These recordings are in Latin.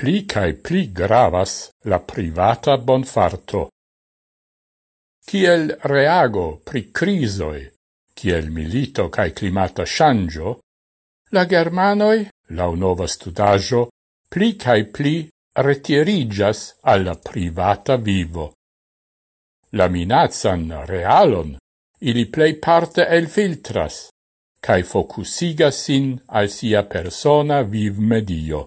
pli cae pli gravas la privata bonfarto. Kiel reago pri crisoi, kiel milito cae climata shangio, la Germanoi, lau nova studaggio, pli cae pli retirigas alla privata vivo. La minazan realon ili plei parte el filtras, cae focusigas sin al sia persona viv medio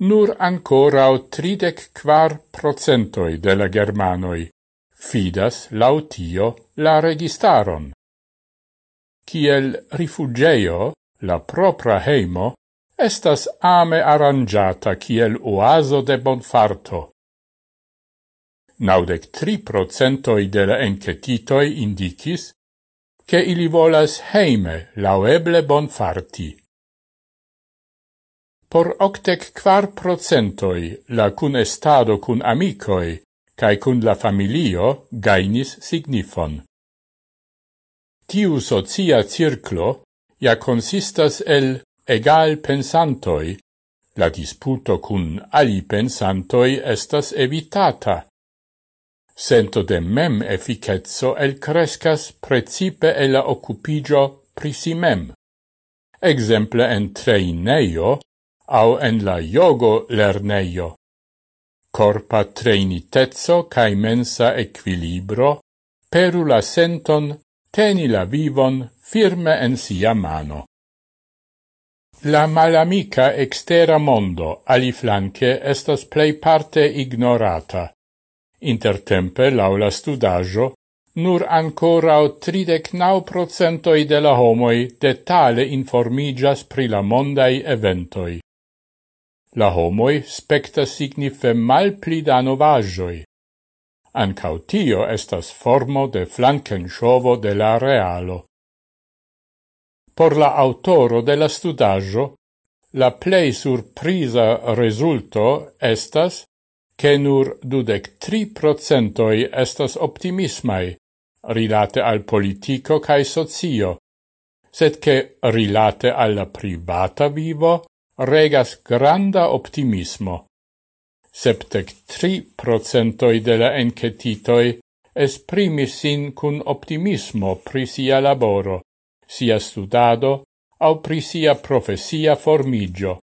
nur ancorau tridec quar procentoi de la Germanoi fidas lautio la registaron. Ciel rifugeo, la propra heimo, estas ame arrangiata ciel oaso de bonfarto. Naudec tri procentoi de la encetitoi indicis che ili volas heime laueble bonfarti por octec quar procentoi la cun estado cun amicoi cae cun la familio gainis signifon. Tiu socia circlo ja consistas el egal pensantoi, la disputo cun ali pensantoi estas evitata. Sento de mem efficetso el crescas precipe e la occupigio prisimem. Exemple en treineio au en la yogo lerneio. Corpa treinitezzo cae mensa equilibro peru la senton teni la vivon firme en sia mano. La malamica extera mondo, aliflanque, estas plei parte ignorata. Intertempe, laula studajo, nur ancorau tridec nau procentoi de la homoi detale informigas pri la mondai eventoi la homoi spectas signife mal pli da novagioi. Ancau tio estas formo de flanken shovo de la realo. Por la autoro de la studaggio, la plei surprisa resulto estas che nur dudec tri procentoi estas optimismai, rilate al politico cae socio, sed che rilate alla privata vivo regas granda optimismo. Septec tri procentoi de la encetitoi esprimis sin cun optimismo pri sia laboro, sia studado, au pri sia profesia formigio.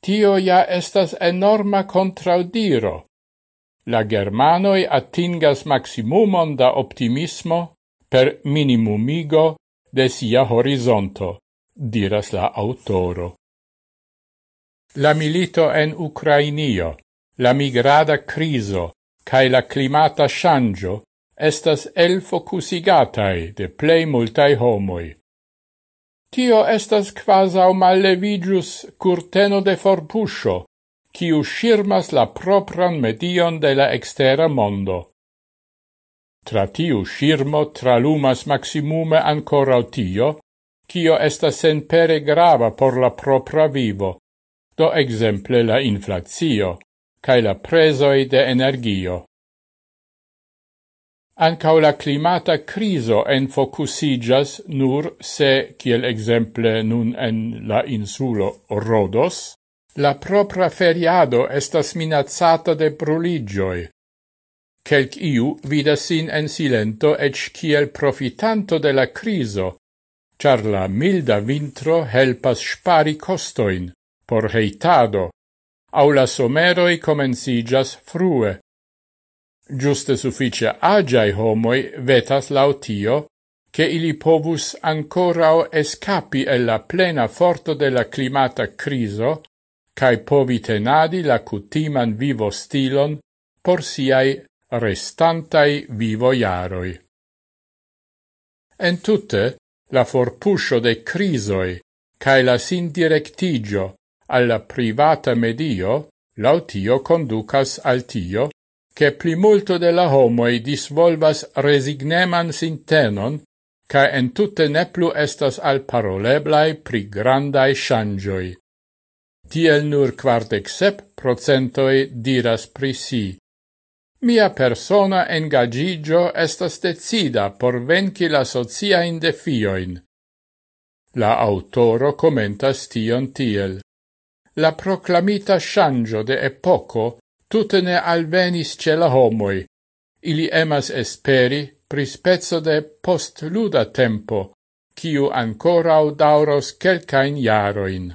Tio ja estas enorma contraudiro. La Germanoi attingas maximumon da optimismo per minimumigo de sia horizonto, diras la autoro la milito en Ucrainio, la migrada criso, cae la climata shangio, estas el focusigatai de plei multai homoi. Tio estas quasau mallevigius curteno de forpuscio, kiu shirmas la propran medion de la extera mondo. Tra tiu shirmo tralumas maximume ancora tio, kio estas senpere grava por la propra vivo, do exemple la inflazio, cae la presoi de energio. Ancao la climata criso enfocusigas nur se, kiel exemple nun en la insulo Rodos, la propra feriado estas minazzata de bruligioi. Kelk iu vidas sin en silento ec kiel profitanto de la criso, char la milda vintro helpas spari costoin por heitado, au la someroi comencigas frue. Giuste suffice agiai homoi vetas lautio, che ili povus ancorao escapi e la plena forto de la climata criso, cae povi tenadi la cutiman vivo stilon por siai restantai vivo iaroi. En tutte, la forpuscio de crisoi, cae la sindirectigio, alla privata medio, lautio conducas al tio, che plimulto de la homoi disvolvas resigneman sintenon, ca entute ne plu estas al paroleblai pri grandai shangioi. Tiel nur quardec sep procentoi diras pri si. Mia persona engagigio estas decida por venci la socia indefioin. La autoro commentas tion tiel la proclamita shangio de epoco tutte ne alvenis ce la homoi. Ili emas esperi prispezzo de de postluda tempo, kiu ancora dauros quelcain jaroin.